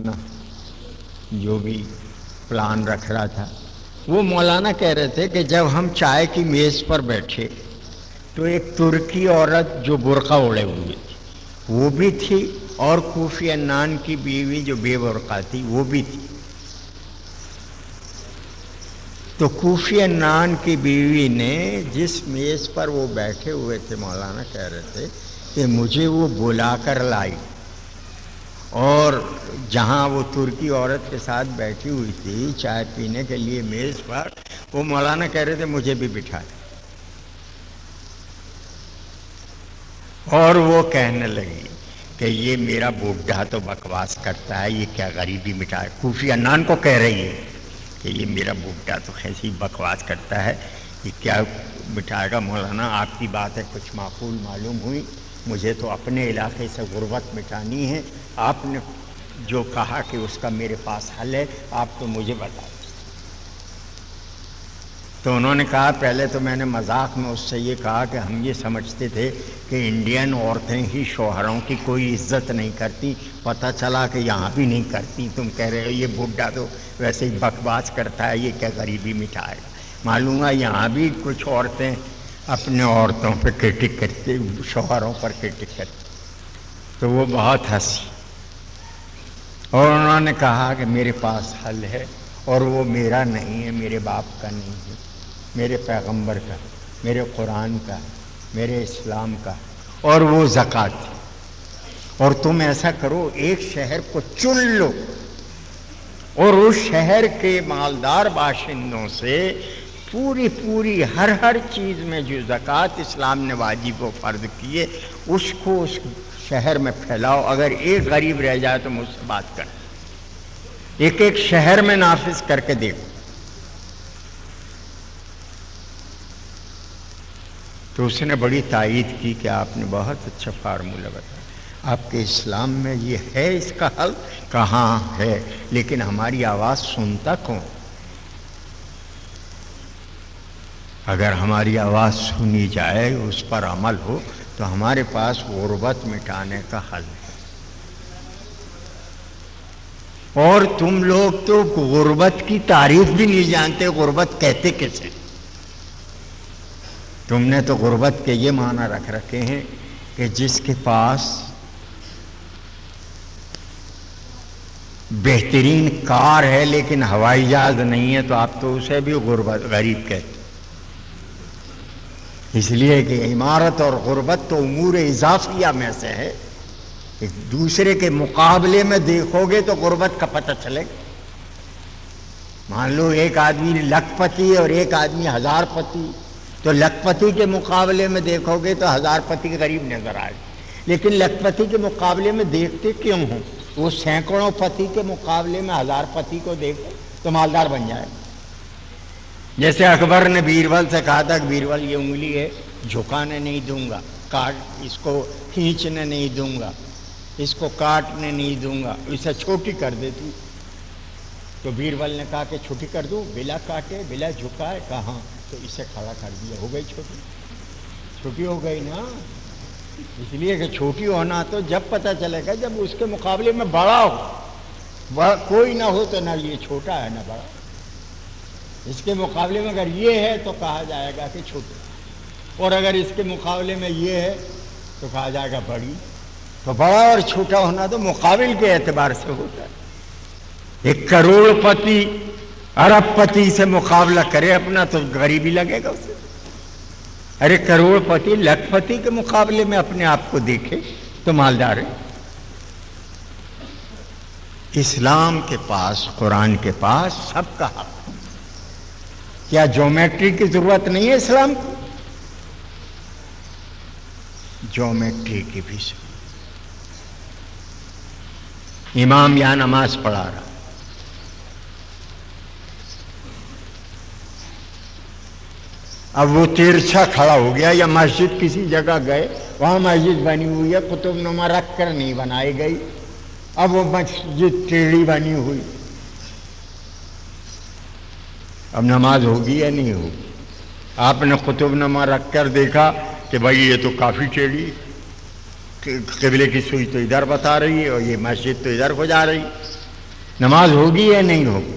اپنا جو بھی پلان رکھ رہا تھا۔ وہ مولانا کہہ رہے تھے کہ جب ہم چائے کی میز پر بیٹھے تو ایک ترکی عورت جو برقع اڑے ہوئی تھی۔ وہ بھی تھی اور کوفی انان کی بیوی جو بے برقع تھی، وہ بھی تھی۔ تو کوفی انان کی بیوی نے جس میز پر وہ بیٹھے ہوئے تھے، مولانا کہہ رہے تھے کہ مجھے وہ بلا کر لائی۔ اور جہاں وہ ترکی عورت کے ساتھ بیٹھی ہوئی تھی چائے پینے کے لیے میز پر، وہ مولانا کہہ رہے تھے، مجھے بھی بٹھا اور وہ کہنے لگی کہ یہ میرا بوڈھا تو بکواس کرتا ہے، یہ کیا غریبی مٹھا خوفی انان کو کہہ رہی ہے کہ یہ میرا بوڈھا تو ایسی بکواس کرتا ہے، یہ کیا مٹھائے گا؟ مولانا، آپ کی بات ہے، کچھ معقول معلوم ہوئی۔ مجھے تو اپنے علاقے سے غربت مٹانی ہے۔ آپ نے جو کہا کہ اس کا میرے پاس حل ہے، آپ تو مجھے بتا تو انہوں نے کہا، پہلے تو میں نے مذاق میں اس سے یہ کہا کہ ہم یہ سمجھتے تھے کہ انڈین عورتیں ہی شوہروں کی کوئی عزت نہیں کرتی۔ پتہ چلا کہ یہاں بھی نہیں کرتی۔ تم کہہ رہے ہو، یہ بڈھا تو ویسے ہی بکواس کرتا ہے، یہ کیا غریبی مٹھائے معلوم ہے یہاں بھی کچھ عورتیں اپنے عورتوں پہ کرٹک کرتے، شوہروں پر کرٹک کرتے۔ تو وہ بہت ہنسی۔ اور انہوں نے کہا کہ میرے پاس حل ہے اور وہ میرا نہیں ہے، میرے باپ کا نہیں ہے، میرے پیغمبر کا، میرے قرآن کا، میرے اسلام کا۔ اور وہ زکوٰۃ اور تم ایسا کرو، ایک شہر کو چن لو۔ اور اس شہر کے مالدار باشندوں سے پوری پوری ہر ہر چیز میں جو زکوٰۃ اسلام نے واجب و فرض کیے، اس کو اس شہر میں پھیلاؤ۔ اگر ایک غریب رہ جائے تو مجھ سے بات کر۔ ایک ایک شہر میں نافذ کر کے دیکھو تو اس نے بڑی تائید کی کہ آپ نے بہت اچھا فارمولہ بتایا۔ آپ کے اسلام میں یہ ہے، اس کا حل کہاں ہے؟ لیکن ہماری آواز سنتا کون؟ اگر ہماری آواز سنی جائے، اس پر عمل ہو، تو ہمارے پاس غربت مٹانے کا حل ہے۔ اور تم لوگ تو غربت کی تعریف بھی نہیں جانتے، غربت کہتے کیسے تم نے تو غربت کے یہ معنی رکھ رکھے ہیں کہ جس کے پاس بہترین کار ہے لیکن ہوائی جہاز نہیں ہے، تو آپ تو اسے بھی غربت، غریب کہتے اس لیے کہ عمارت اور غربت تو امور اضافیہ میں سے ہے۔ ایک دوسرے کے مقابلے میں دیکھو گے تو غربت کا پتہ چلے مان لو ایک آدمی لکھ پتی اور ایک آدمی ہزار پتی، تو لکھ پتی کے مقابلے میں دیکھو گے تو ہزار پتی غریب نظر آئے۔ لیکن لکھ پتی کے مقابلے میں دیکھتے کیوں ہوں؟ وہ سینکڑوں پتی کے مقابلے میں ہزار پتی کو دیکھو تو مالدار بن جائے۔ جیسے اکبر نے بیربل سے کہا تھا کہ بیربل یہ انگلی ہے، جھکانے نہیں دوں گا، کاٹ، اس کو کھینچنے نہیں دوں گا، اس کو کاٹنے نہیں دوں گا، اسے چھوٹی کر دیتی۔ تو بیربل نے کہا کہ چھوٹی کر دوں، بلا کاٹے، بلا جھکائے، کہاں؟ تو اسے کھڑا کر دیا، ہو گئی چھوٹی۔ چھوٹی ہو گئی نا؟ اس لیے کہ چھوٹی ہونا تو جب پتہ چلے گا جب اس کے مقابلے میں بڑا ہو۔ بڑا کوئی نہ ہو تو نہ یہ چھوٹا ہے، نہ بڑا۔ اس کے مقابلے میں اگر یہ ہے تو کہا جائے گا کہ چھوٹی اور اگر اس کے مقابلے میں یہ ہے تو کہا جائے گا بڑی تو بڑا اور چھوٹا ہونا تو مقابل کے اعتبار سے ہوتا ہے۔ ایک کروڑ پتی ارب پتی سے مقابلہ کرے اپنا تو غریبی لگے گا اسے۔ ارے کروڑ پتی لکھ پتی کے مقابلے میں اپنے آپ کو دیکھے تو مالدار ہے۔ اسلام کے پاس، قرآن کے پاس سب کا حق۔ کیا جومیٹری کی ضرورت نہیں ہے اسلام؟ کو جومیٹری کی بھی امام یا نماز پڑھا رہا۔ اب وہ تیرچھا کھڑا ہو گیا یا مسجد کسی جگہ گئے، وہاں مسجد بنی ہوئی ہے، قطب نما رکھ کر نہیں بنائی گئی۔ اب وہ مسجد ٹیڑھی بنی ہوئی۔ اب نماز ہوگی یا نہیں ہوگی؟ آپ نے قطب نما رکھ کر دیکھا کہ بھائی یہ تو کافی ٹیڑھی قبلے کی سوئی تو ادھر بتا رہی ہے اور یہ مسجد تو ادھر ہو جا رہی نماز ہوگی یا نہیں ہوگی؟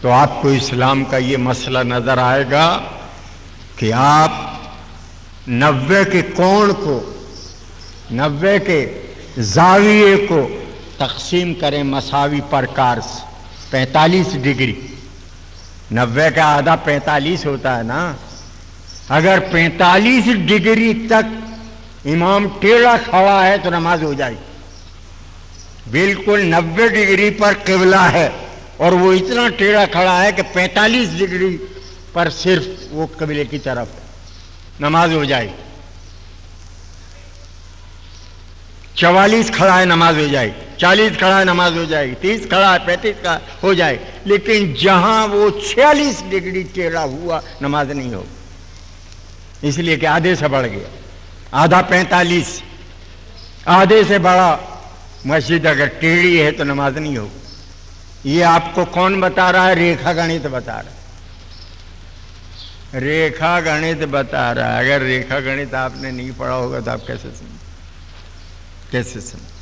تو آپ کو اسلام کا یہ مسئلہ نظر آئے گا کہ آپ نوے کے کون کو نوے کے زاویے کو تقسیم کریں مساوی پرکار سے پینتالیس ڈگری۔ نوے کا آدھا پینتالیس ہوتا ہے نا۔ اگر پینتالیس ڈگری تک امام ٹیڑھا کھڑا ہے تو نماز ہو جائے۔ بالکل نبے ڈگری پر قبلہ ہے اور وہ اتنا ٹیڑھا کھڑا ہے کہ پینتالیس ڈگری پر صرف وہ قبلے کی طرف نماز ہو جائے۔ چوالیس کھڑا ہے نماز ہو جائے، چالیس کھڑا ہے نماز ہو جائے، تیس کھڑا ہے، پینتیس کا ہو جائے، لیکن جہاں وہ چھیالیس ڈگری ٹیڑھا ہوا، نماز نہیں ہو اس لیے کہ آدھے سے بڑھ گیا۔ آدھا پینتالیس، آدھے سے بڑا مسجد اگر ٹیڑھی ہے تو نماز نہیں ہو یہ آپ کو کون بتا رہا ہے؟ ریکھا گنت بتا رہا ہے۔ ریکھا گنت بتا رہا ہے۔ اگر ریکھا گنت آپ نے نہیں پڑھا ہوگا تو آپ کیسے سن کیسے سمجھ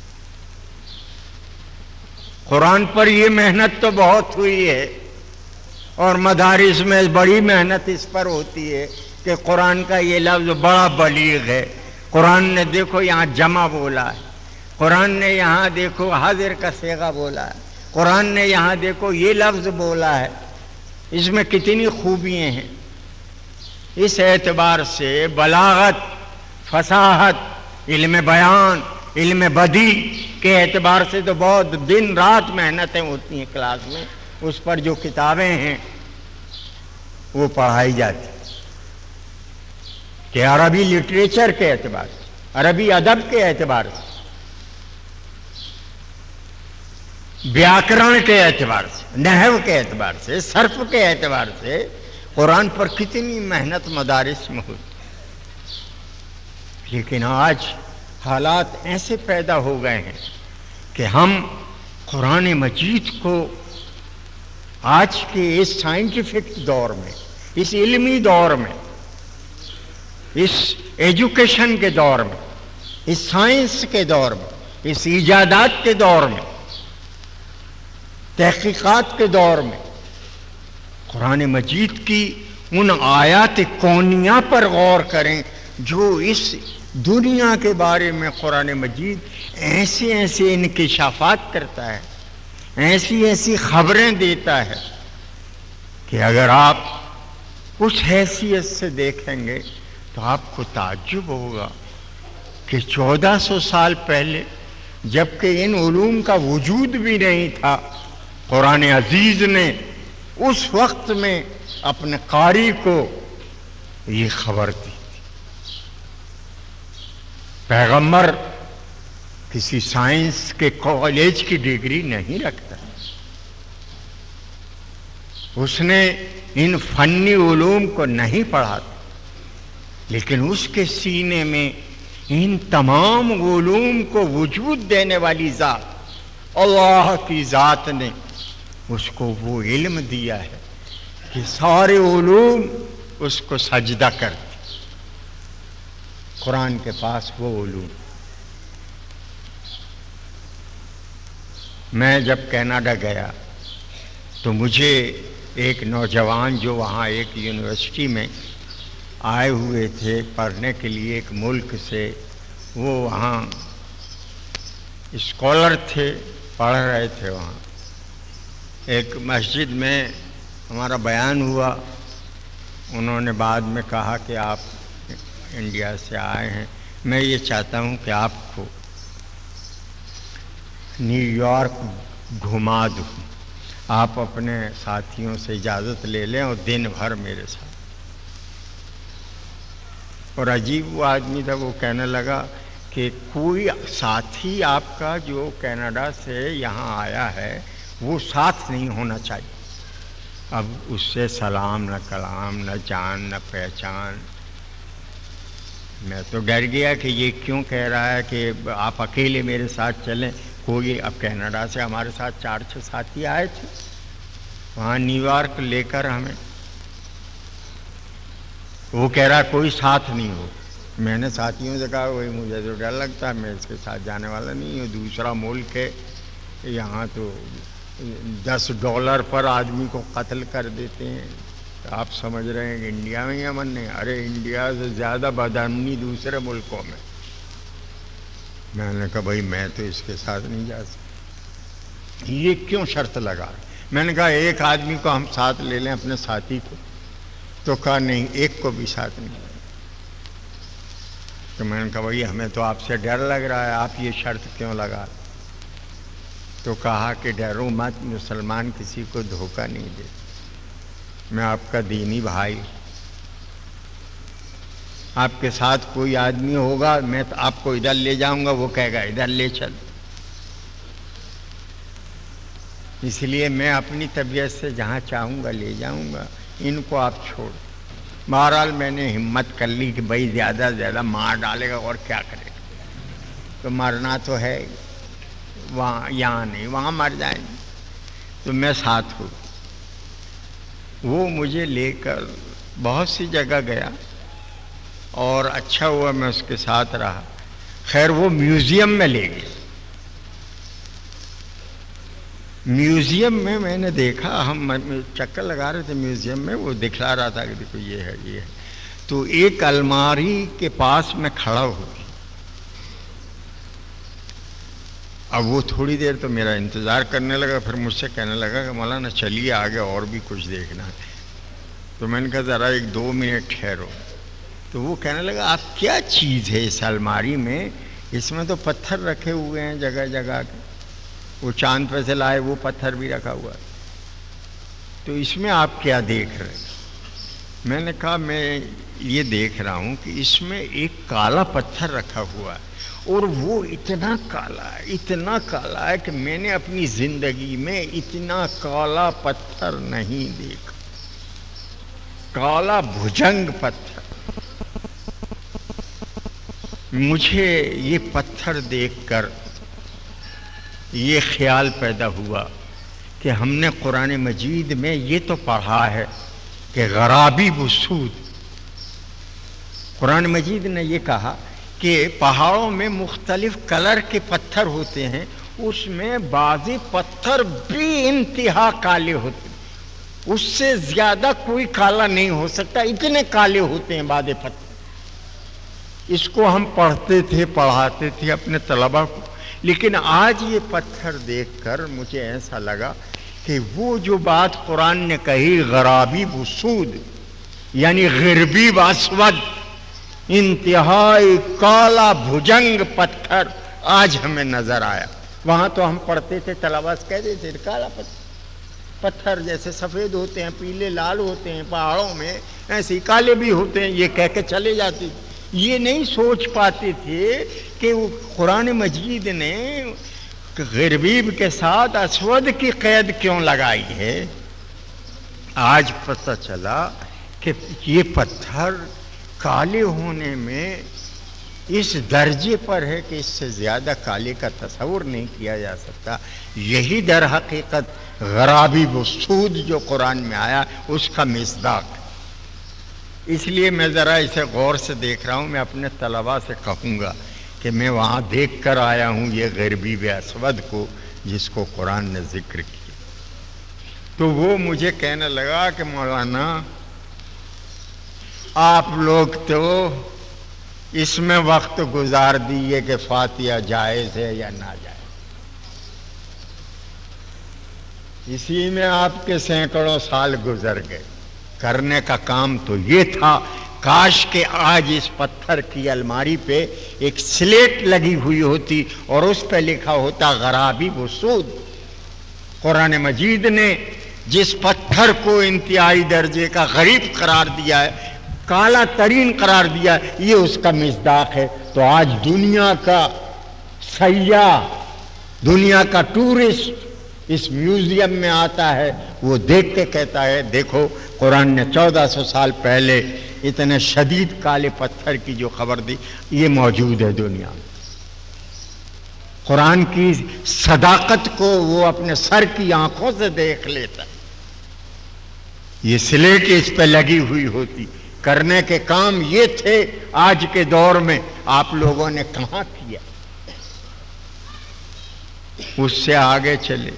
قرآن پر یہ محنت تو بہت ہوئی ہے اور مدارس میں بڑی محنت اس پر ہوتی ہے کہ قرآن کا یہ لفظ بڑا بلیغ ہے۔ قرآن نے دیکھو یہاں جمع بولا ہے۔ قرآن نے یہاں دیکھو حاضر کا سیگا بولا ہے۔ قرآن نے یہاں دیکھو یہ لفظ بولا ہے۔ اس میں کتنی خوبیاں ہیں۔ اس اعتبار سے بلاغت، فصاحت، علم بیان علم بدی کے اعتبار سے تو بہت دن رات محنتیں ہوتی ہیں کلاس میں، اس پر جو کتابیں ہیں، وہ پڑھائی جاتی کہ عربی لٹریچر کے اعتبار سے، عربی ادب کے اعتبار سے، ویاکرن کے اعتبار سے، نحو کے اعتبار سے، صرف کے اعتبار سے قرآن پر کتنی محنت مدارس میں ہوتی لیکن آج حالات ایسے پیدا ہو گئے ہیں کہ ہم قرآن مجید کو آج کے اس سائنٹیفک دور میں، اس علمی دور میں، اس ایجوکیشن کے دور میں، اس سائنس کے دور میں، اس ایجادات کے دور میں، تحقیقات کے دور میں قرآن مجید کی ان آیات کونیا پر غور کریں جو اس دنیا کے بارے میں قرآن مجید ایسے ایسے انکشافات کرتا ہے، ایسی ایسی خبریں دیتا ہے کہ اگر آپ اس حیثیت سے دیکھیں گے تو آپ کو تعجب ہوگا کہ چودہ سو سال پہلے جبکہ ان علوم کا وجود بھی نہیں تھا، قرآن عزیز نے اس وقت میں اپنے قاری کو یہ خبر دی۔ پیغمبر کسی سائنس کے کالج کی ڈگری نہیں رکھتا۔ اس نے ان فنی علوم کو نہیں پڑھا لیکن اس کے سینے میں ان تمام علوم کو وجود دینے والی ذات، اللہ کی ذات نے اس کو وہ علم دیا ہے کہ سارے علوم اس کو سجدہ کرتے قرآن کے پاس وہ علوم۔ میں جب کینیڈا گیا تو مجھے ایک نوجوان جو وہاں ایک یونیورسٹی میں آئے ہوئے تھے پڑھنے کے لیے ایک ملک سے، وہ وہاں اسکالر تھے، پڑھ رہے تھے وہاں۔ ایک مسجد میں ہمارا بیان ہوا، انہوں نے بعد میں کہا کہ آپ انڈیا سے آئے ہیں۔ میں یہ چاہتا ہوں کہ آپ کو نیو یارک گھما دوں۔ آپ اپنے ساتھیوں سے اجازت لے لیں اور دن بھر میرے ساتھ۔ اور عجیب وہ آدمی تھا، وہ کہنے لگا کہ کوئی ساتھی آپ کا جو کینیڈا سے یہاں آیا ہے، وہ ساتھ نہیں ہونا چاہیے۔ اب اس سے سلام، نہ کلام، نہ جان، نہ پہچان۔ میں تو ڈر گیا کہ یہ کیوں کہہ رہا ہے کہ آپ اکیلے میرے ساتھ چلیں۔ کوئی اب کینیڈا سے ہمارے ساتھ چار چھ ساتھی آئے تھے۔ وہاں نیو یارک لے کر ہمیں۔ وہ کہہ رہا کوئی ساتھ نہیں ہو۔ میں نے ساتھیوں سے کہا، وہی مجھے تو ڈر لگتا ہے، میں اس کے ساتھ جانے والا نہیں ہوں۔ دوسرا ملک ہے، یہاں تو دس ڈالر پر آدمی کو قتل کر دیتے ہیں۔ آپ سمجھ رہے ہیں کہ انڈیا میں ہی امن نہیں، ارے انڈیا سے زیادہ بدامنی دوسرے ملکوں میں۔ میں نے کہا بھائی میں تو اس کے ساتھ نہیں جا سکتا۔ یہ کیوں شرط لگا؟ میں نے کہا ایک آدمی کو ہم ساتھ لے لیں اپنے ساتھی کو۔ تو کہا نہیں، ایک کو بھی ساتھ نہیں۔ تو میں نے کہا بھائی ہمیں تو آپ سے ڈر لگ رہا ہے، آپ یہ شرط کیوں لگا؟ تو کہا کہ ڈرو مت، مسلمان کسی کو دھوکہ نہیں دے میں آپ کا دینی بھائی آپ کے ساتھ کوئی آدمی ہوگا، میں تو آپ کو ادھر لے جاؤں گا، وہ کہے گا ادھر لے چل۔ اس لیے میں اپنی طبیعت سے جہاں چاہوں گا لے جاؤں گا، ان کو آپ چھوڑ۔ بہرحال میں نے ہمت کر لی کہ بھائی زیادہ سے زیادہ مار ڈالے گا اور کیا کرے۔ گا تو مرنا تو ہے، وہاں یہاں نہیں، وہاں مر جائیں۔ گے تو میں ساتھ ہوں۔ وہ مجھے لے کر بہت سی جگہ گیا اور اچھا ہوا میں اس کے ساتھ رہا۔ خیر، وہ میوزیم میں لے گئے میوزیم میں میں نے دیکھا، ہم چکر لگا رہے تھے میوزیم میں، وہ دکھلا رہا تھا کہ دیکھو یہ ہے یہ ہے۔ تو ایک الماری کے پاس میں کھڑا ہو اب وہ تھوڑی دیر تو میرا انتظار کرنے لگا، پھر مجھ سے کہنے لگا کہ مولانا چلیے آگے اور بھی کچھ دیکھنا ہے۔ تو میں نے کہا، ذرا ایک دو منٹ ٹھہرو۔ تو وہ کہنے لگا، آپ کیا چیز ہے اس الماری میں؟ اس میں تو پتھر رکھے ہوئے ہیں جگہ جگہ۔ کے وہ چاند پہ سے لائے، وہ پتھر بھی رکھا ہوا ہے۔ تو اس میں آپ کیا دیکھ رہے میں نے کہا میں یہ دیکھ رہا ہوں کہ اس میں ایک کالا پتھر رکھا ہوا ہے اور وہ اتنا کالا ہے، اتنا کالا ہے کہ میں نے اپنی زندگی میں اتنا کالا پتھر نہیں دیکھا۔ کالا بھجنگ پتھر۔ مجھے یہ پتھر دیکھ کر یہ خیال پیدا ہوا کہ ہم نے قرآن مجید میں یہ تو پڑھا ہے۔ کہ غرابی بسود قرآن مجید نے یہ کہا کہ پہاڑوں میں مختلف کلر کے پتھر ہوتے ہیں، اس میں بعضی پتھر بھی انتہا کالے ہوتے ہیں۔ اس سے زیادہ کوئی کالا نہیں ہو سکتا، اتنے کالے ہوتے ہیں بعض پتھر۔ اس کو ہم پڑھتے تھے، پڑھاتے تھے اپنے طلبہ کو، لیکن آج یہ پتھر دیکھ کر مجھے ایسا لگا کہ وہ جو بات قرآن نے کہی، غرابی بسود یعنی غربی باسود انتہائی کالا بھجنگ پتھر آج ہمیں نظر آیا۔ وہاں تو ہم پڑھتے تھے تلاباز کہہ دیتے تھے، کالا پتھر پتھر جیسے سفید ہوتے ہیں، پیلے لال ہوتے ہیں، پہاڑوں میں ایسے کالے بھی ہوتے ہیں، یہ کہہ کے چلے جاتے یہ نہیں سوچ پاتے تھے کہ وہ قرآن مجید نے غربیب کے ساتھ اسود کی قید کیوں لگائی ہے؟ آج پتہ چلا کہ یہ پتھر کالے ہونے میں اس درجے پر ہے کہ اس سے زیادہ کالے کا تصور نہیں کیا جا سکتا۔ یہی در حقیقت غرابی بسود جو قرآن میں آیا، اس کا مزداق۔ اس لیے میں ذرا اسے غور سے دیکھ رہا ہوں، میں اپنے طلباء سے کہوں گا۔ کہ میں وہاں دیکھ کر آیا ہوں یہ غربی بے اسود کو جس کو قرآن نے ذکر کیا۔ تو وہ مجھے کہنے لگا کہ مولانا، آپ لوگ تو اس میں وقت گزار دیے کہ فاتحہ جائز ہے یا نہ جائز۔ اسی میں آپ کے سینکڑوں سال گزر گئے۔ کرنے کا کام تو یہ تھا کاش کے آج اس پتھر کی الماری پہ ایک سلیٹ لگی ہوئی ہوتی اور اس پہ لکھا ہوتا غرابی وسود۔ قرآن مجید نے جس پتھر کو انتہائی درجے کا غریب قرار دیا ہے، کالا ترین قرار دیا یہ اس کا مزداق ہے۔ تو آج دنیا کا سیاح، دنیا کا ٹورسٹ اس میوزیم میں آتا ہے، وہ دیکھ کے کہتا ہے، دیکھو قرآن نے چودہ سو سال پہلے اتنے شدید کالے پتھر کی جو خبر دی، یہ موجود ہے دنیا میں۔ قرآن کی صداقت کو وہ اپنے سر کی آنکھوں سے دیکھ لیتا یہ سلیٹ اس پہ لگی ہوئی ہوتی۔ کرنے کے کام یہ تھے، آج کے دور میں آپ لوگوں نے کہاں کیا؟ اس سے آگے چلے۔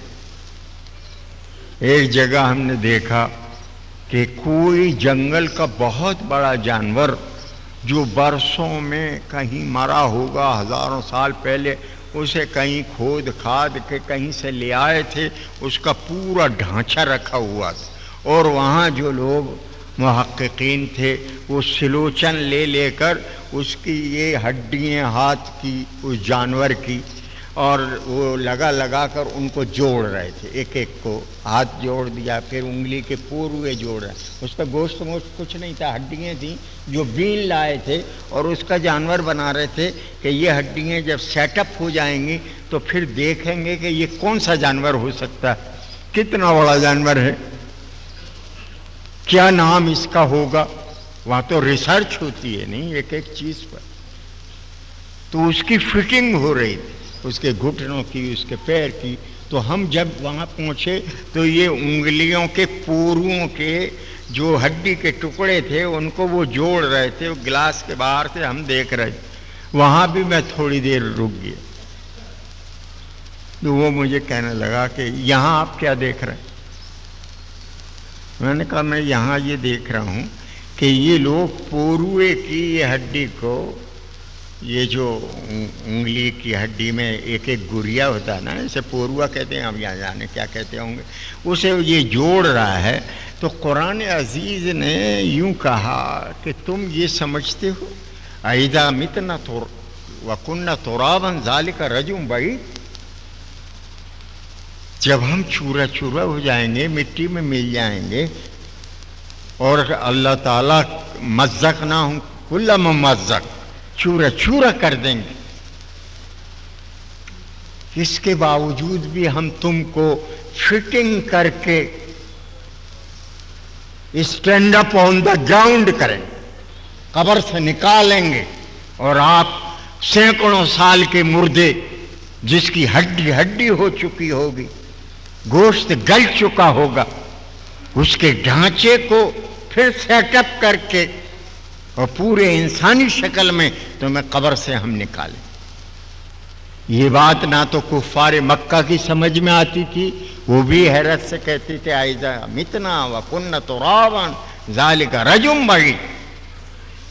ایک جگہ ہم نے دیکھا کہ کوئی جنگل کا بہت بڑا جانور جو برسوں میں کہیں مرا ہوگا ہزاروں سال پہلے، اسے کہیں کھود کھاد کے کہیں سے لے آئے تھے، اس کا پورا ڈھانچہ رکھا ہوا تھا۔ اور وہاں جو لوگ محققین تھے، وہ سلوچن لے لے کر اس کی یہ ہڈیاں، ہاتھ کی، اس جانور کی اور وہ لگا لگا کر ان کو جوڑ رہے تھے، ایک ایک کو ہاتھ جوڑ دیا، پھر انگلی کے پوروے جوڑ رہے۔ اس کا گوشت موشت کچھ نہیں تھا، ہڈیاں تھیں جو بین لائے تھے اور اس کا جانور بنا رہے تھے کہ یہ ہڈیاں جب سیٹ اپ ہو جائیں گی تو پھر دیکھیں گے کہ یہ کون سا جانور ہو سکتا ہے۔ کتنا بڑا جانور ہے۔ کیا نام اس کا ہوگا؟ وہاں تو ریسرچ ہوتی ہے، نہیں؟ ایک ایک چیز پر۔ تو اس کی فٹنگ ہو رہی تھی۔ اس کے گھٹنوں کی، اس کے پیر کی۔ تو ہم جب وہاں پہنچے تو یہ انگلیوں کے پورووں کے جو ہڈی کے ٹکڑے تھے، ان کو وہ جوڑ رہے تھے، گلاس کے باہر سے ہم دیکھ رہے۔ تھے وہاں بھی میں تھوڑی دیر رک گیا۔ تو وہ مجھے کہنے لگا کہ یہاں آپ کیا دیکھ رہے ہیں؟ میں نے کہا میں یہاں یہ دیکھ رہا ہوں کہ یہ لوگ پوروے کی یہ ہڈی کو یہ جو انگلی کی ہڈی میں ایک ایک گریا ہوتا ہے نا، اسے پوروا کہتے ہیں اب یہاں جانے کیا کہتے ہوں گے۔ اسے یہ جوڑ رہا ہے۔ تو قرآن عزیز نے یوں کہا کہ تم یہ سمجھتے ہو ایدا متنا تو وکن تورابن ظال کا رجم بھائی جب ہم چورا چورا ہو جائیں گے، مٹی میں مل جائیں گے اور اللہ تعالیٰ مزک نہ ہوں کل مزک چورا چورا کر دیں گے۔ اس کے باوجود بھی ہم تم کو فٹنگ کر کے stand up on the ground کریں۔ قبر سے نکالیں گے اور آپ سینکڑوں سال کے مردے جس کی ہڈی ہڈی ہو چکی ہوگی، گوشت گل چکا ہوگا، اس کے ڈھانچے کو پھر سیٹ اپ کر کے اور پورے انسانی شکل میں تمہیں قبر سے ہم نکالیں یہ بات نہ تو کفار مکہ کی سمجھ میں آتی تھی، وہ بھی حیرت سے کہتی تھے آئزہ متنا و کن تو راون ظال کا رجم بڑی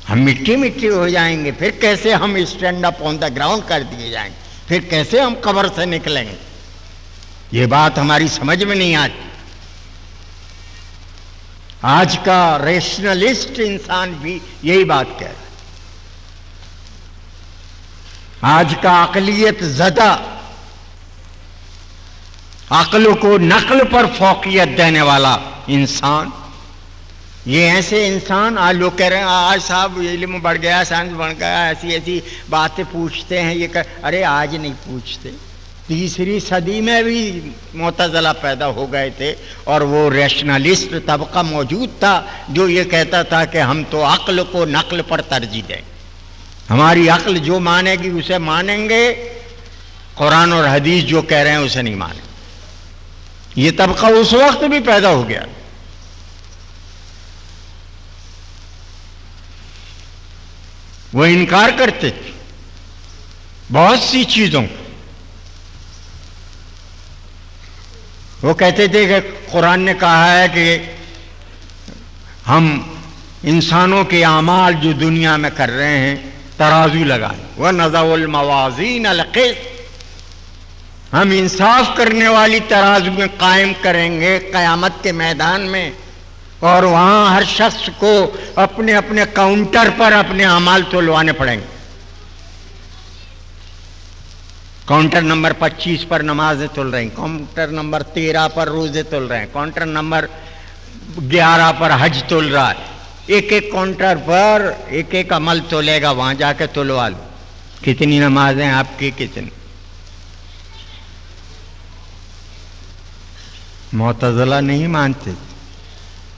ہم مٹی مٹی ہو جائیں گے، پھر کیسے ہم stand up on the ground کر دیے جائیں گے؟ پھر کیسے ہم قبر سے نکلیں گے؟ یہ بات ہماری سمجھ میں نہیں آتی۔ آج کا ریشنلسٹ انسان بھی یہی بات کہہ رہا آج کا اقلیت زدہ، عقل کو نقل پر فوقیت دینے والا انسان، یہ ایسے انسان، آج لوگ کہہ رہے ہیں، آج صاحب علم بڑھ گیا، سائنس بڑھ گیا، ایسی ایسی باتیں پوچھتے ہیں، یہ کہ ارے آج نہیں پوچھتے۔ تیسری صدی میں بھی معتزلہ پیدا ہو گئے تھے اور وہ ریشنلسٹ طبقہ موجود تھا جو یہ کہتا تھا کہ ہم تو عقل کو نقل پر ترجیح دیں۔ ہماری عقل جو مانے گی اسے مانیں گے، قرآن اور حدیث جو کہہ رہے ہیں اسے نہیں مانیں۔ یہ طبقہ اس وقت بھی پیدا ہو گیا۔ وہ انکار کرتے تھے۔ بہت سی چیزوں کو وہ کہتے تھے کہ قرآن نے کہا ہے کہ ہم انسانوں کے اعمال جو دنیا میں کر رہے ہیں، ترازو لگائیں۔ وہ نظا الموازین القیس ہم انصاف کرنے والی ترازو میں قائم کریں گے قیامت کے میدان میں۔ اور وہاں ہر شخص کو اپنے اپنے کاؤنٹر پر اپنے اعمال تلوانے پڑیں گے۔ کاؤنٹر نمبر پچیس پر نمازیں تل رہی ہیں، کاؤنٹر نمبر تیرہ پر روزے تل رہے ہیں، کاؤنٹر نمبر گیارہ پر حج تل رہا ہے۔ ایک ایک کاؤنٹر پر ایک ایک عمل تولے گا، وہاں جا کے تلوا لو۔ کتنی نمازیں آپ کی، کتنی؟ معتزلہ نہیں مانتے۔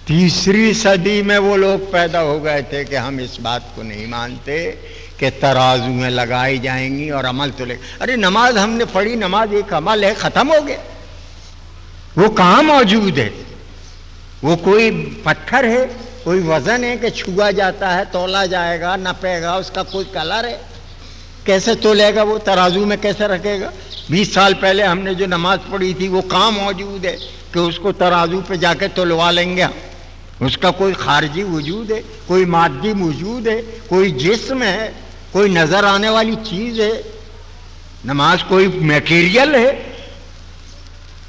تیسری صدی میں وہ لوگ پیدا ہو گئے تھے کہ ہم اس بات کو نہیں مانتے۔ کہ ترازو میں لگائی جائیں گی اور عمل تو لے ارے نماز ہم نے پڑھی، نماز ایک عمل ہے، ختم ہو گیا۔ وہ کہاں موجود ہے؟ وہ کوئی پتھر ہے، کوئی وزن ہے کہ چھوا جاتا ہے، تولا جائے گا، نپے گا، اس کا کوئی کلر ہے؟ کیسے تولے گا وہ؟ ترازو میں کیسے رکھے گا؟ بیس سال پہلے ہم نے جو نماز پڑھی تھی، وہ کہاں موجود ہے کہ اس کو ترازو پہ جا کے تلوا لیں گے اس کا کوئی خارجی وجود ہے، کوئی مادی موجود ہے، کوئی جسم ہے کوئی نظر آنے والی چیز ہے۔ نماز کوئی میٹیریل ہے۔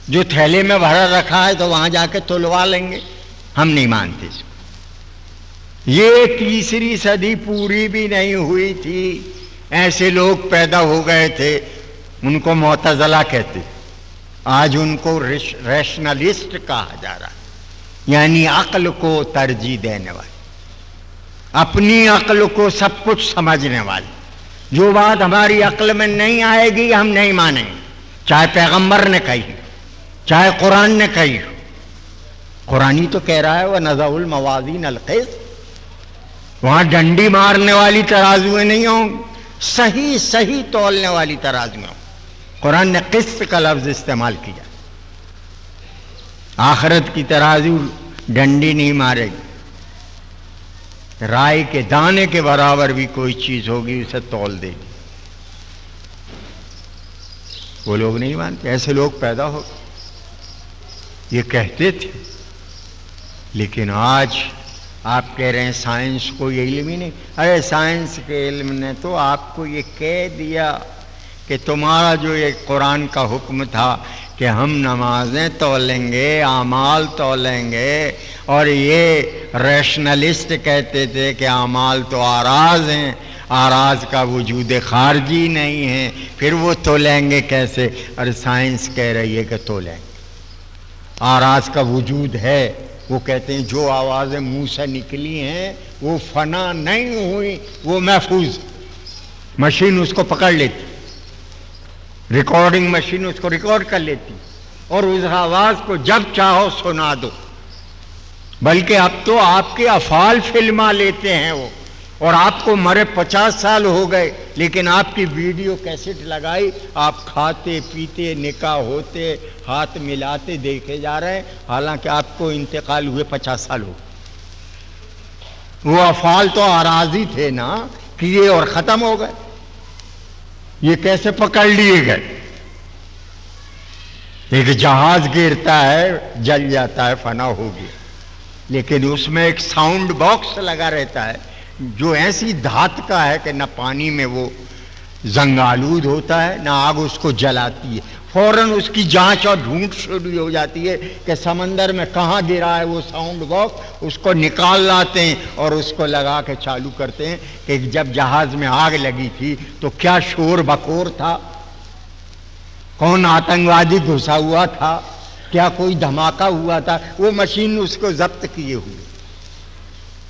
جو تھیلے میں بھرا رکھا ہے تو وہاں جا کے تلوا لیں گے۔ ہم نہیں مانتے اس کو۔ یہ تیسری صدی پوری بھی نہیں ہوئی تھی۔ ایسے لوگ پیدا ہو گئے تھے۔ ان کو معتزلہ کہتے۔ آج ان کو ریشنلسٹ کہا جا رہا یعنی عقل کو ترجیح دینے والے۔ اپنی عقل کو سب کچھ سمجھنے والے جو بات ہماری عقل میں نہیں آئے گی، ہم نہیں مانیں گے۔ چاہے پیغمبر نے کہی چاہے قرآن نے کہی قرآن تو کہہ رہا ہے وہ نظا الموازین القیس وہاں ڈنڈی مارنے والی ترازویں نہیں ہوں صحیح صحیح تولنے والی ترازویں ہوں قرآن نے قسط کا لفظ استعمال کیا۔ آخرت کی ترازو ڈنڈی نہیں مارے گی۔ رائے کے دانے کے برابر بھی کوئی چیز ہوگی، اسے تول دے گی۔ وہ لوگ نہیں مانتے، ایسے لوگ پیدا ہو یہ کہتے تھے۔ لیکن آج آپ کہہ رہے ہیں، سائنس کو یہ علم ہی نہیں۔ ارے، سائنس کے علم نے تو آپ کو یہ کہہ دیا کہ تمہارا جو یہ قرآن کا حکم تھا کہ ہم نمازیں تولیں گے، اعمال تولیں گے۔ اور یہ ریشنلسٹ کہتے تھے کہ اعمال تو آراز ہیں، آراز کا وجود خارجی نہیں ہے، پھر وہ تولیں گے کیسے؟ اور سائنس کہہ رہی ہے کہ تولیں گے۔ آراز کا وجود ہے۔ وہ کہتے ہیں جو آوازیں منہ سے نکلی ہیں، وہ فنا نہیں ہوئی، وہ محفوظ۔ مشین اس کو پکڑ لیتی۔ ریکارڈنگ مشین اس کو ریکارڈ کر لیتی اور اس آواز کو جب چاہو سنا دو۔ بلکہ اب تو آپ کے افعال فلما لیتے ہیں وہ۔ اور آپ کو مرے پچاس سال ہو گئے، لیکن آپ کی ویڈیو کیسٹ لگائی، آپ کھاتے، پیتے، نکاح ہوتے، ہاتھ ملاتے دیکھے جا رہے ہیں۔ حالانکہ آپ کو انتقال ہوئے پچاس سال ہو۔ وہ افعال تو آراضی تھے نا، کیے اور ختم ہو گئے۔ یہ کیسے پکڑ لیے گئے؟ ایک جہاز گرتا ہے، جل جاتا ہے، فنا ہو گیا۔ لیکن اس میں ایک ساؤنڈ باکس لگا رہتا ہے، جو ایسی دھات کا ہے کہ نہ پانی میں وہ زنگ آلود ہوتا ہے، نہ آگ اس کو جلاتی ہے۔ فوراً اس کی جانچ اور ڈھونڈ شروع ہو جاتی ہے کہ سمندر میں کہاں گرا ہے وہ ساؤنڈ باکس اس کو نکال لاتے ہیں اور اس کو لگا کے چالو کرتے ہیں کہ جب جہاز میں آگ لگی تھی تو کیا شور بکور تھا؟ کون آتنگوادی گھسا ہوا تھا؟ کیا کوئی دھماکہ ہوا تھا؟ وہ مشین اس کو ضبط کیے ہوئے۔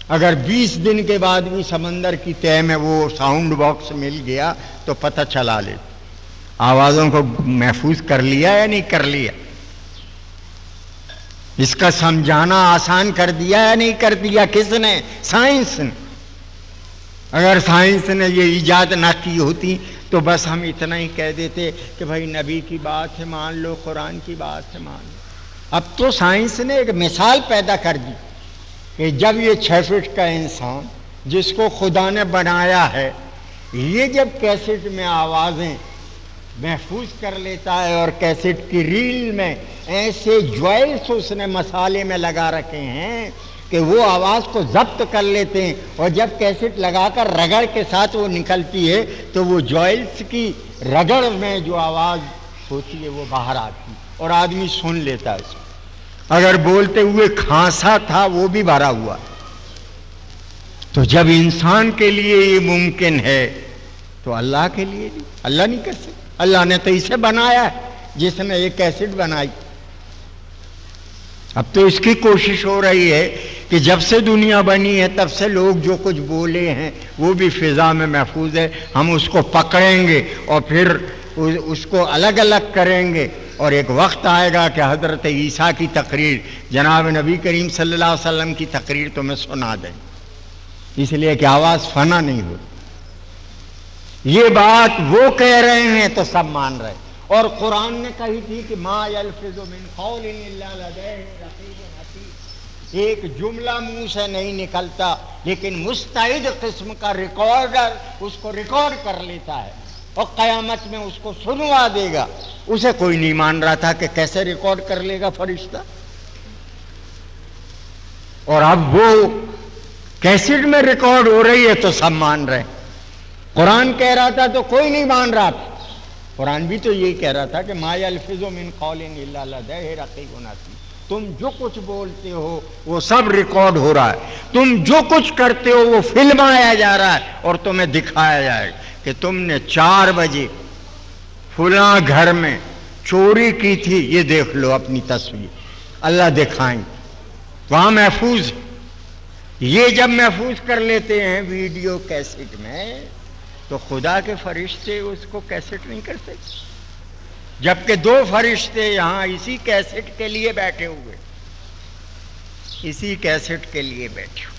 اگر بیس دن کے بعد بھی سمندر کی طے میں وہ ساؤنڈ باکس مل گیا تو پتہ چلا لے آوازوں کو محفوظ کر لیا یا نہیں کر لیا؟ اس کا سمجھانا آسان کر دیا یا نہیں کر دیا؟ کس نے؟ سائنس نے۔ اگر سائنس نے یہ ایجاد نہ کی ہوتی تو بس ہم اتنا ہی کہہ دیتے کہ بھائی نبی کی بات ہے مان لو، قرآن کی بات ہے مان لو۔ اب تو سائنس نے ایک مثال پیدا کر دی کہ جب یہ چھ فٹ کا انسان جس کو خدا نے بنایا ہے، یہ جب کیسٹ میں آوازیں محفوظ کر لیتا ہے اور کیسٹ کی ریل میں ایسے جوائلس اس نے مسالے میں لگا رکھے ہیں کہ وہ آواز کو ضبط کر لیتے ہیں اور جب کیسٹ لگا کر رگڑ کے ساتھ وہ نکلتی ہے تو وہ جوائلس کی رگڑ میں جو آواز ہوتی ہے وہ باہر آتی اور آدمی سن لیتا ہے اس کو۔ اگر بولتے ہوئے کھانسا تھا وہ بھی بھرا ہوا۔ تو جب انسان کے لیے یہ ممکن ہے تو اللہ کے لیے نہیں اللہ نہیں کر سکتے اللہ نے تو اسے بنایا ہے، جس نے ایک کیسٹ بنائی۔ اب تو اس کی کوشش ہو رہی ہے کہ جب سے دنیا بنی ہے، تب سے لوگ جو کچھ بولے ہیں، وہ بھی فضا میں محفوظ ہے۔ ہم اس کو پکڑیں گے اور پھر اس کو الگ الگ کریں گے۔ اور ایک وقت آئے گا کہ حضرت عیسیٰ کی تقریر، جناب نبی کریم صلی اللہ علیہ وسلم کی تقریر تو میں سنا دیں۔ اس لیے کہ آواز فنا نہیں ہو یہ بات وہ کہہ رہے ہیں تو سب مان رہے اور قرآن نے کہی تھی کہ ما من قول ایک جملہ منہ سے نہیں نکلتا، لیکن مستعد قسم کا ریکارڈر اس کو ریکارڈ کر لیتا ہے۔ اور قیامت میں اس کو سنوا دے گا۔ اسے کوئی نہیں مان رہا تھا کہ کیسے ریکارڈ کر لے گا فرشتہ۔ اور اب وہ کیسٹ میں ریکارڈ ہو رہی ہے تو سب مان رہے قرآن کہہ رہا تھا تو کوئی نہیں مان رہا تھا۔ قرآن بھی تو یہی کہہ رہا تھا کہ ما الفظ من قول الا لديه تم جو کچھ بولتے ہو وہ سب ریکارڈ ہو رہا ہے۔ تم جو کچھ کرتے ہو وہ فلم آیا جا رہا ہے اور تمہیں دکھایا جائے گا کہ تم نے چار بجے فلاں گھر میں چوری کی تھی۔ یہ دیکھ لو اپنی تصویر۔ اللہ دکھائیں۔ وہاں محفوظ یہ جب محفوظ کر لیتے ہیں ویڈیو کیسٹ میں تو خدا کے فرشتے اس کو کیسٹ نہیں کر سکتے جبکہ دو فرشتے یہاں اسی کیسٹ کے لیے بیٹھے ہوئے۔ اسی کیسٹ کے لیے بیٹھے ہوئے۔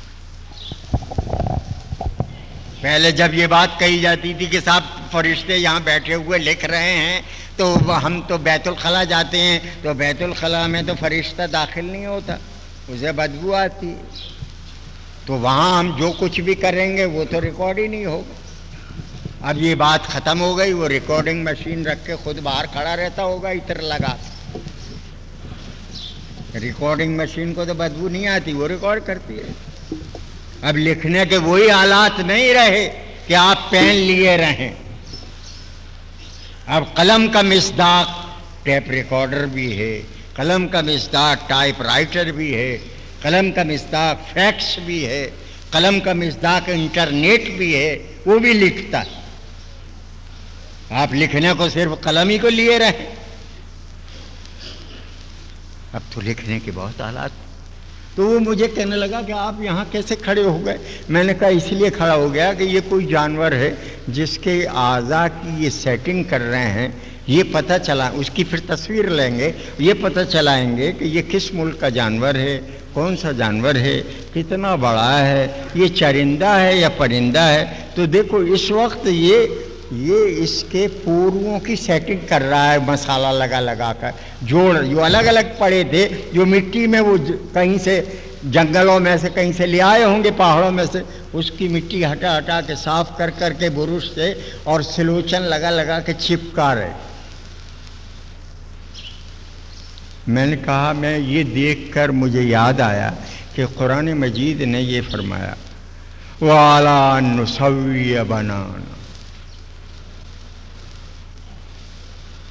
پہلے جب یہ بات کہی جاتی تھی کہ صاحب فرشتے یہاں بیٹھے ہوئے لکھ رہے ہیں، تو ہم تو بیت الخلاء جاتے ہیں، تو بیت الخلاء میں تو فرشتہ داخل نہیں ہوتا، اسے بدبو آتی۔ تو وہاں ہم جو کچھ بھی کریں گے وہ تو ریکارڈ ہی نہیں ہوگا۔ اب یہ بات ختم ہو گئی، وہ ریکارڈنگ مشین رکھ کے خود باہر کھڑا رہتا ہوگا اتر لگا۔ ریکارڈنگ مشین کو تو بدبو نہیں آتی، وہ ریکارڈ کرتی ہے۔ اب لکھنے کے وہی حالات نہیں رہے کہ آپ پین لیے رہیں۔ اب قلم کا مصداق ٹیپ ریکارڈر بھی ہے، قلم کا مصداق ٹائپ رائٹر بھی ہے، قلم کا مصداق فیکس بھی ہے، قلم کا مصداق انٹرنیٹ بھی ہے، وہ بھی لکھتا ہے۔ آپ لکھنے کو صرف قلم ہی کو لیے رہے اب تو لکھنے کے بہت حالات تو وہ مجھے کہنے لگا کہ آپ یہاں کیسے کھڑے ہو گئے؟ میں نے کہا اس لیے کھڑا ہو گیا کہ یہ کوئی جانور ہے جس کے اعضا کی یہ سیٹنگ کر رہے ہیں۔ یہ پتہ چلا، اس کی پھر تصویر لیں گے۔ یہ پتہ چلائیں گے کہ یہ کس ملک کا جانور ہے، کون سا جانور ہے، کتنا بڑا ہے، یہ چرندہ ہے یا پرندہ ہے۔ تو دیکھو، اس وقت یہ یہ اس کے پورووں کی سیٹنگ کر رہا ہے، مسالہ لگا لگا کر۔ جوڑ، جو الگ الگ پڑے تھے، جو مٹی میں وہ کہیں سے جنگلوں میں سے کہیں سے لے آئے ہوں گے، پہاڑوں میں سے، اس کی مٹی ہٹا ہٹا کے صاف کر کر کے برش سے اور سلوچن لگا لگا کے چپکا رہے۔ میں نے کہا، میں یہ دیکھ کر مجھے یاد آیا کہ قرآن مجید نے یہ فرمایا والا نسوی بنانا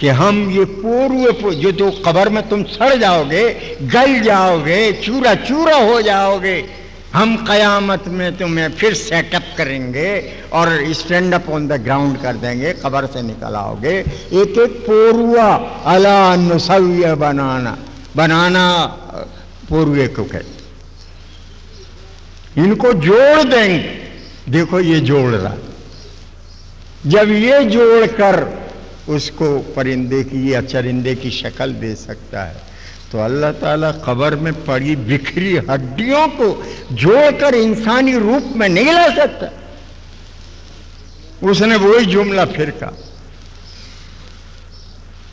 کہ ہم یہ پورے جو تو قبر میں تم سڑ جاؤ گے، گل جاؤ گے، چورا چورا ہو جاؤ گے، ہم قیامت میں تمہیں پھر سیٹ اپ کریں گے اور stand up on the ground کر دیں گے، قبر سے نکل آؤ گے۔ ایک ایک پوروا اللہ نسویہ بنانا۔ بنانا، پوروے کو کہتے ان کو جوڑ دیں۔ گے دیکھو یہ جوڑ رہا۔ جب یہ جوڑ کر اس کو پرندے کی یا چرندے کی شکل دے سکتا ہے۔ تو اللہ تعالیٰ قبر میں پڑی بکھری ہڈیوں کو جوڑ کر انسانی روپ میں نہیں لا سکتا۔ اس نے وہی جملہ پھر کہا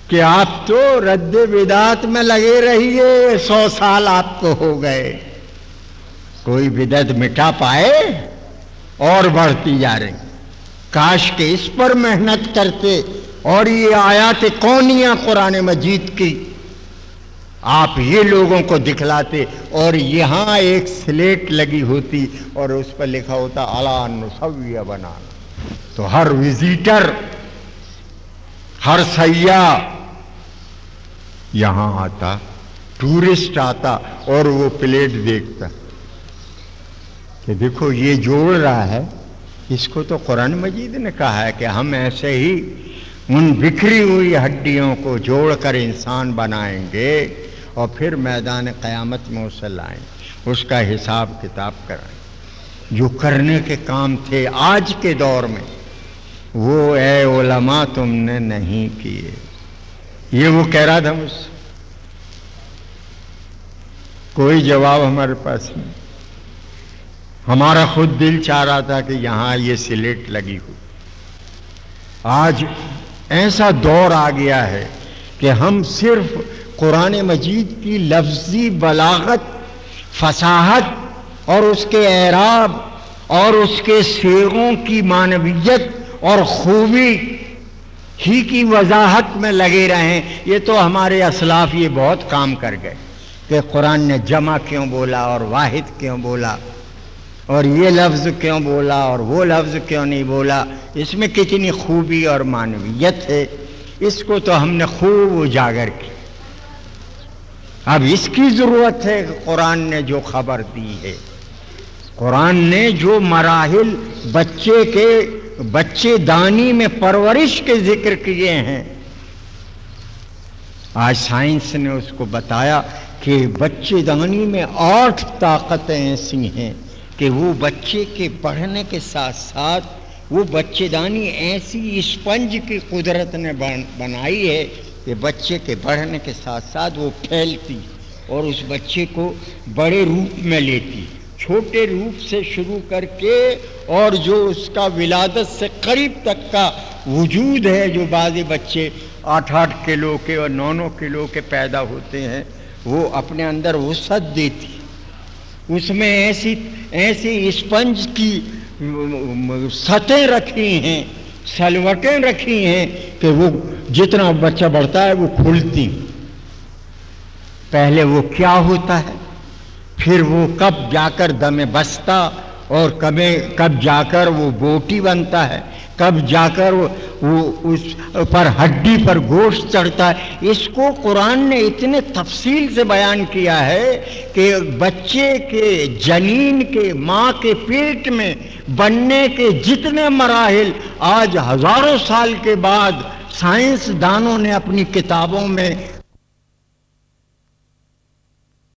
کہ آپ تو رد بدات میں لگے رہیے، سو سال آپ کو ہو گئے۔ کوئی بدت مٹا پائے اور بڑھتی جا رہی۔ کاش کے اس پر محنت کرتے۔ اور یہ آیات کونیاں قرآن مجید کی۔ آپ یہ لوگوں کو دکھلاتے اور یہاں ایک سلیٹ لگی ہوتی اور اس پر لکھا ہوتا اللہ نسویہ بنانا تو ہر وزیٹر، ہر سیاح یہاں آتا، ٹورسٹ آتا اور وہ پلیٹ دیکھتا۔ کہ دیکھو، یہ جوڑ رہا ہے، اس کو تو قرآن مجید نے کہا ہے کہ ہم ایسے ہی ان بکھری ہوئی ہڈیوں کو جوڑ کر انسان بنائیں گے اور پھر میدان قیامت میں اسے لائیں۔ اس کا حساب کتاب کرائیں۔ جو کرنے کے کام تھے آج کے دور میں، وہ اے علماء تم نے نہیں کیے۔ یہ وہ کہہ رہا تھا مجھ سے۔ کوئی جواب ہمارے پاس نہیں۔ ہمارا خود دل چاہ رہا تھا کہ یہاں یہ سلیٹ لگی ہو۔ آج ایسا دور آ گیا ہے کہ ہم صرف قرآن مجید کی لفظی بلاغت، فصاحت اور اس کے اعراب اور اس کے سیغوں کی معنویت اور خوبی ہی کی وضاحت میں لگے رہیں یہ تو ہمارے اسلاف یہ بہت کام کر گئے کہ قرآن نے جمع کیوں بولا اور واحد کیوں بولا اور یہ لفظ کیوں بولا اور وہ لفظ کیوں نہیں بولا۔ اس میں کتنی خوبی اور معنویت ہے، اس کو تو ہم نے خوب اجاگر کی۔ اب اس کی ضرورت ہے کہ قرآن نے جو خبر دی ہے۔ قرآن نے جو مراحل بچے کے، بچے دانی میں پرورش کے ذکر کیے ہیں۔ آج سائنس نے اس کو بتایا کہ بچے دانی میں آٹھ طاقتیں ایسی ہیں کہ وہ بچے کے پڑھنے کے ساتھ ساتھ وہ بچے دانی ایسی اسپنج کی قدرت نے بنائی ہے کہ بچے کے پڑھنے کے ساتھ ساتھ وہ پھیلتی اور اس بچے کو بڑے روپ میں لیتی، چھوٹے روپ سے شروع کر کے اور جو اس کا ولادت سے قریب تک کا وجود ہے، جو بعض بچے آٹھ آٹھ کلو کے اور نو نو کلو کے پیدا ہوتے ہیں، وہ اپنے اندر وسعت دیتی۔ اس میں ایسی ایسی اسپنج کی سطح رکھی ہیں، سلوٹیں رکھی ہیں کہ وہ جتنا بچہ بڑھتا ہے وہ کھلتی۔ پہلے وہ کیا ہوتا ہے؟ پھر وہ کب جا کر دمیں بستا اور کبھی کب جا کر وہ بوٹی بنتا ہے؟ کب جا کر وہ اس پر ہڈی پر گوشت چڑھتا ہے۔ اس کو قرآن نے اتنے تفصیل سے بیان کیا ہے کہ بچے کے جنین کے، ماں کے پیٹ میں بننے کے جتنے مراحل آج ہزاروں سال کے بعد سائنس دانوں نے اپنی کتابوں میں